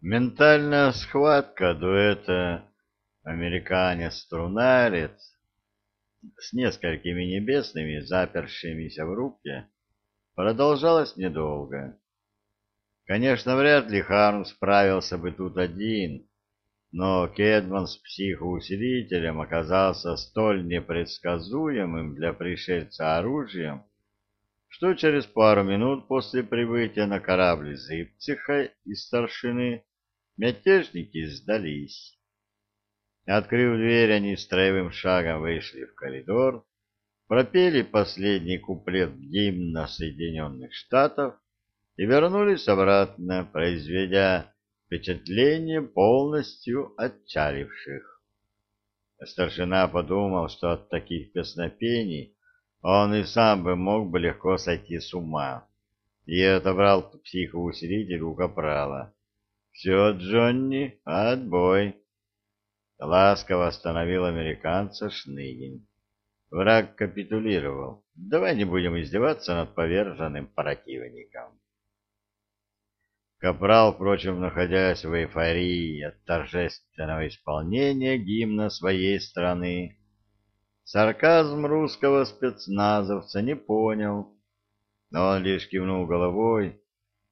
Ментальная схватка дуэта американец-трунарец с несколькими небесными, запершимися в руке, продолжалась недолго. Конечно, вряд ли Харм справился бы тут один, но Кедман с психоусилителем оказался столь непредсказуемым для пришельца оружием, что через пару минут после прибытия на корабль Зыбциха и старшины Мятежники сдались. Открыв дверь, они строевым шагом вышли в коридор, пропели последний куплет гимна Соединенных Штатов и вернулись обратно, произведя впечатление полностью отчаливших. Старшина подумал, что от таких песнопений он и сам бы мог бы легко сойти с ума, и отобрал психоусилитель у капрала. «Все, Джонни, отбой!» Ласково остановил американца Шныгин. Враг капитулировал. Давай не будем издеваться над поверженным противником. Капрал, впрочем, находясь в эйфории от торжественного исполнения гимна своей страны, сарказм русского спецназовца не понял, но он лишь кивнул головой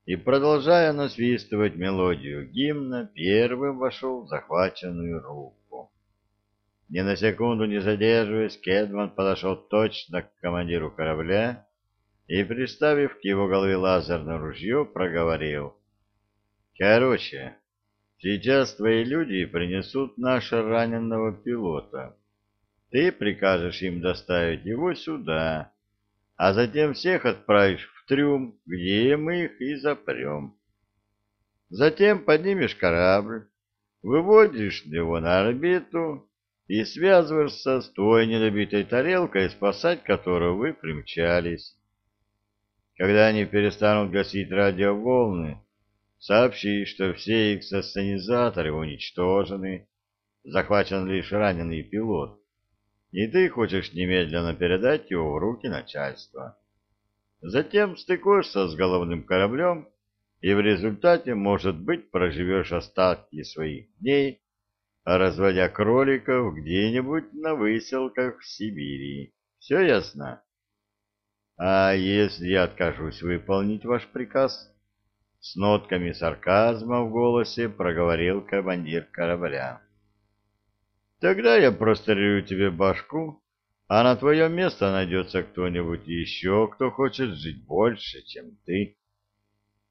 и, продолжая насвистывать мелодию гимна, первым вошел в захваченную руку. Ни на секунду не задерживаясь, Кедман подошел точно к командиру корабля и, приставив к его голове лазерное ружье, проговорил. «Короче, сейчас твои люди принесут нашего раненого пилота. Ты прикажешь им доставить его сюда, а затем всех отправишь трюм, где мы их и запрем. Затем поднимешь корабль, выводишь его на орбиту и связываешься с той недобитой тарелкой, спасать которую вы примчались. Когда они перестанут гасить радиоволны, сообщи, что все их сосценизаторы уничтожены, захвачен лишь раненый пилот, и ты хочешь немедленно передать его в руки начальства. Затем стыкуешься с головным кораблем, и в результате, может быть, проживешь остатки своих дней, разводя кроликов где-нибудь на выселках в Сибири. Все ясно? А если я откажусь выполнить ваш приказ? С нотками сарказма в голосе проговорил командир корабля. Тогда я прострелю тебе башку а на твое место найдется кто-нибудь еще, кто хочет жить больше, чем ты.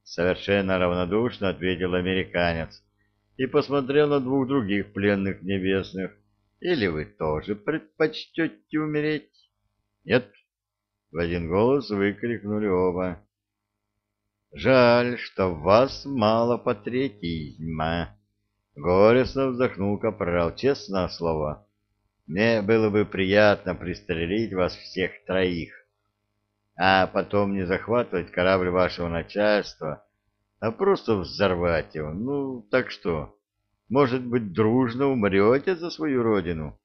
Совершенно равнодушно ответил американец и посмотрел на двух других пленных небесных. Или вы тоже предпочтете умереть? Нет? В один голос выкрикнули оба. Жаль, что в вас мало патриотизма. Горестно вздохнул капрал, честное слово. Мне было бы приятно пристрелить вас всех троих, а потом не захватывать корабль вашего начальства, а просто взорвать его. Ну, так что, может быть, дружно умрете за свою родину?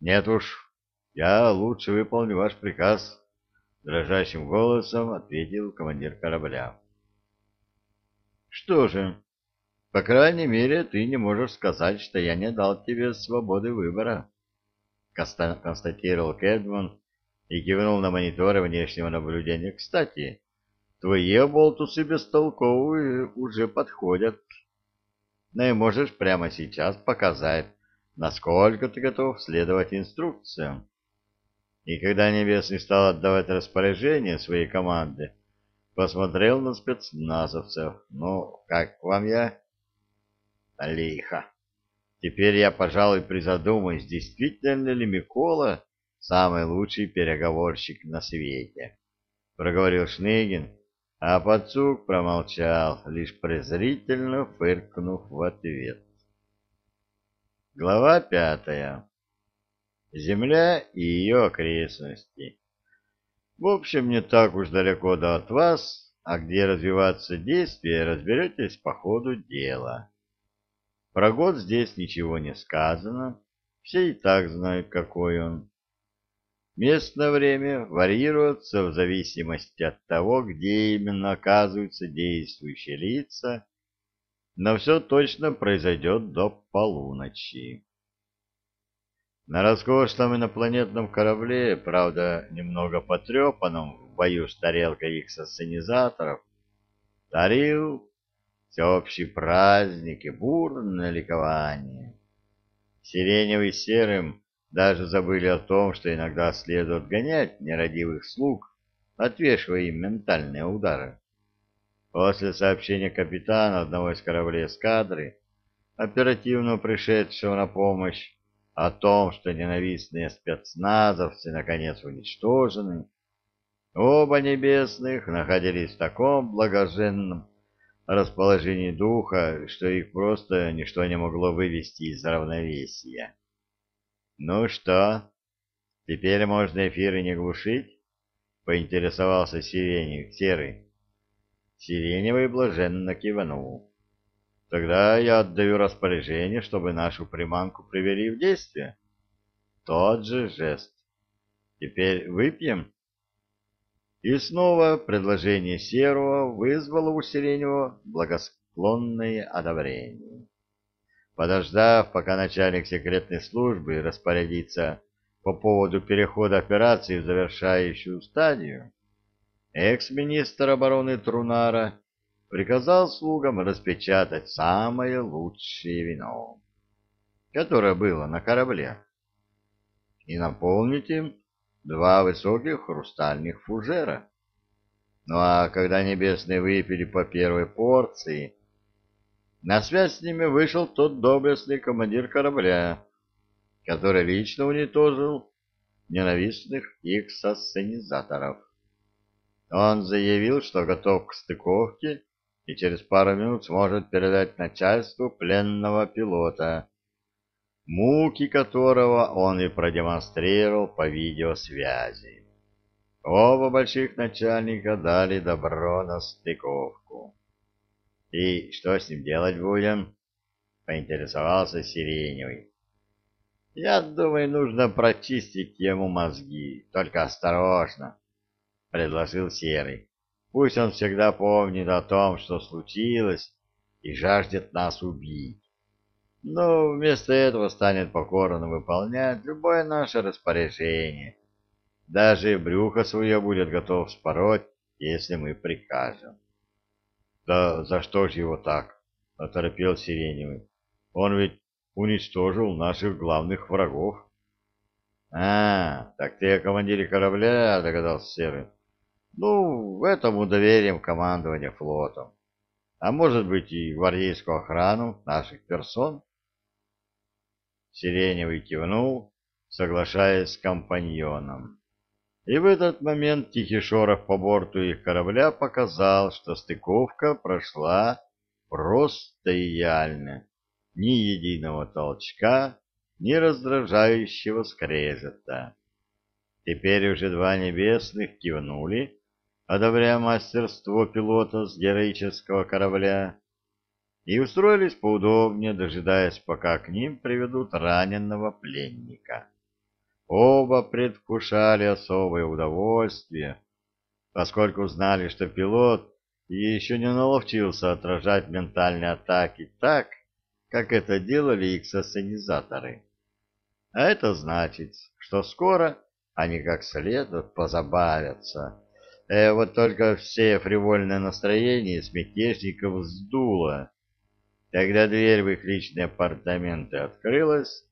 Нет уж, я лучше выполню ваш приказ, дрожащим голосом ответил командир корабля. Что же, по крайней мере, ты не можешь сказать, что я не дал тебе свободы выбора констатировал Кэдман и кивнул на мониторы внешнего наблюдения. Кстати, твои оболтусы бестолковые уже подходят. Ну и можешь прямо сейчас показать, насколько ты готов следовать инструкциям. И когда Небесный стал отдавать распоряжение своей команде, посмотрел на спецназовцев. Ну, как вам я? Лихо. Теперь я, пожалуй, призадумаюсь, действительно ли Микола самый лучший переговорщик на свете, — проговорил Шныгин, а подсук промолчал, лишь презрительно фыркнув в ответ. Глава пятая. Земля и ее окрестности. В общем, не так уж далеко до от вас, а где развиваться действия, разберетесь по ходу дела. Про год здесь ничего не сказано, все и так знают, какой он. Местное время варьируется в зависимости от того, где именно оказываются действующие лица но все точно произойдет до полуночи. На роскошном инопланетном корабле, правда, немного потрепанном в бою с тарелкой их сценизаторов, царил всеобщий праздник и бурное ликование. Сиреневый серым даже забыли о том, что иногда следует гонять нерадивых слуг, отвешивая им ментальные удары. После сообщения капитана одного из кораблей эскадры, оперативно пришедшего на помощь, о том, что ненавистные спецназовцы наконец уничтожены, оба небесных находились в таком благоженном расположении духа, что их просто ничто не могло вывести из равновесия. «Ну что, теперь можно эфиры не глушить?» — поинтересовался Сиренев, Серый. Сиреневый блаженно кивнул. Тогда я отдаю распоряжение, чтобы нашу приманку привели в действие. Тот же жест. Теперь выпьем? И снова предложение Серого вызвало у Сиренева благосклонное одобрение. Подождав, пока начальник секретной службы распорядится по поводу перехода операции в завершающую стадию, экс-министр обороны Трунара приказал слугам распечатать самое лучшее вино, которое было на корабле, и наполнить им два высоких хрустальных фужера. Ну а когда небесные выпили по первой порции, на связь с ними вышел тот доблестный командир корабля, который лично уничтожил ненавистных их сосценизаторов. Он заявил, что готов к стыковке и через пару минут сможет передать начальству пленного пилота, муки которого он и продемонстрировал по видеосвязи. Оба больших начальника дали добро на стыковку. «И что с ним делать будем?» — поинтересовался Сиреневый. «Я думаю, нужно прочистить ему мозги, только осторожно», — предложил Серый. Пусть он всегда помнит о том, что случилось, и жаждет нас убить. Но вместо этого станет покорно выполнять любое наше распоряжение. Даже брюхо свое будет готов спороть, если мы прикажем. — Да за что же его так? — оторопел Сиреневый. — Он ведь уничтожил наших главных врагов. — А, так ты о командире корабля, — догадался Серый. Ну, в этом удоверим командование флотом. А может быть и гвардейскую охрану наших персон? Сиреневый кивнул, соглашаясь с компаньоном. И в этот момент тихий шорох по борту их корабля показал, что стыковка прошла просто идеально. Ни единого толчка, ни раздражающего скрежета. Теперь уже два небесных кивнули, одобряя мастерство пилота с героического корабля, и устроились поудобнее, дожидаясь, пока к ним приведут раненого пленника. Оба предвкушали особое удовольствие, поскольку знали, что пилот еще не наловчился отражать ментальные атаки так, как это делали их сосценизаторы. А это значит, что скоро они как следует позабавятся Э, вот только все фривольное настроение с мятежников сдуло. Тогда дверь в их личные апартаменты открылась,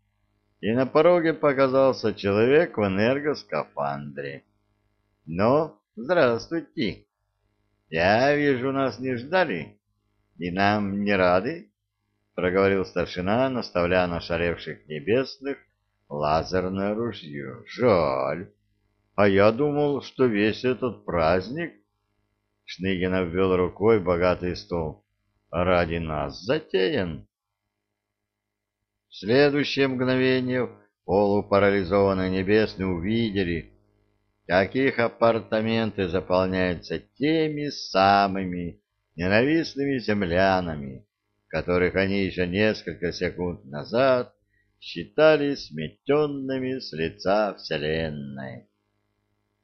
и на пороге показался человек в энергоскафандре. — Ну, здравствуйте. Я вижу, нас не ждали, и нам не рады, — проговорил старшина, наставляя на шаревших небесных лазерное ружье. — Жаль. А я думал, что весь этот праздник... Шныгин обвел рукой богатый стол. Ради нас затеян. В следующее мгновение полупарализованные небесные увидели, как их апартаменты заполняются теми самыми ненавистными землянами, которых они еще несколько секунд назад считали сметенными с лица Вселенной.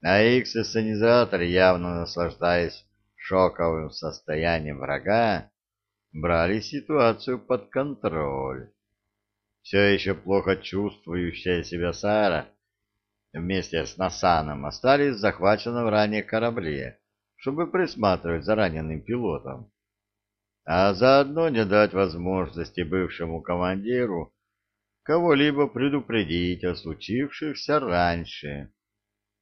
А их-сценизатор, явно наслаждаясь шоковым состоянием врага, брали ситуацию под контроль. Все еще плохо чувствующая себя Сара вместе с Насаном остались в ранее корабле, чтобы присматривать за раненым пилотом, а заодно не дать возможности бывшему командиру кого-либо предупредить о случившихся раньше,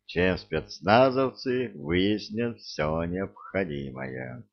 чем спецназовцы выяснят все необходимое.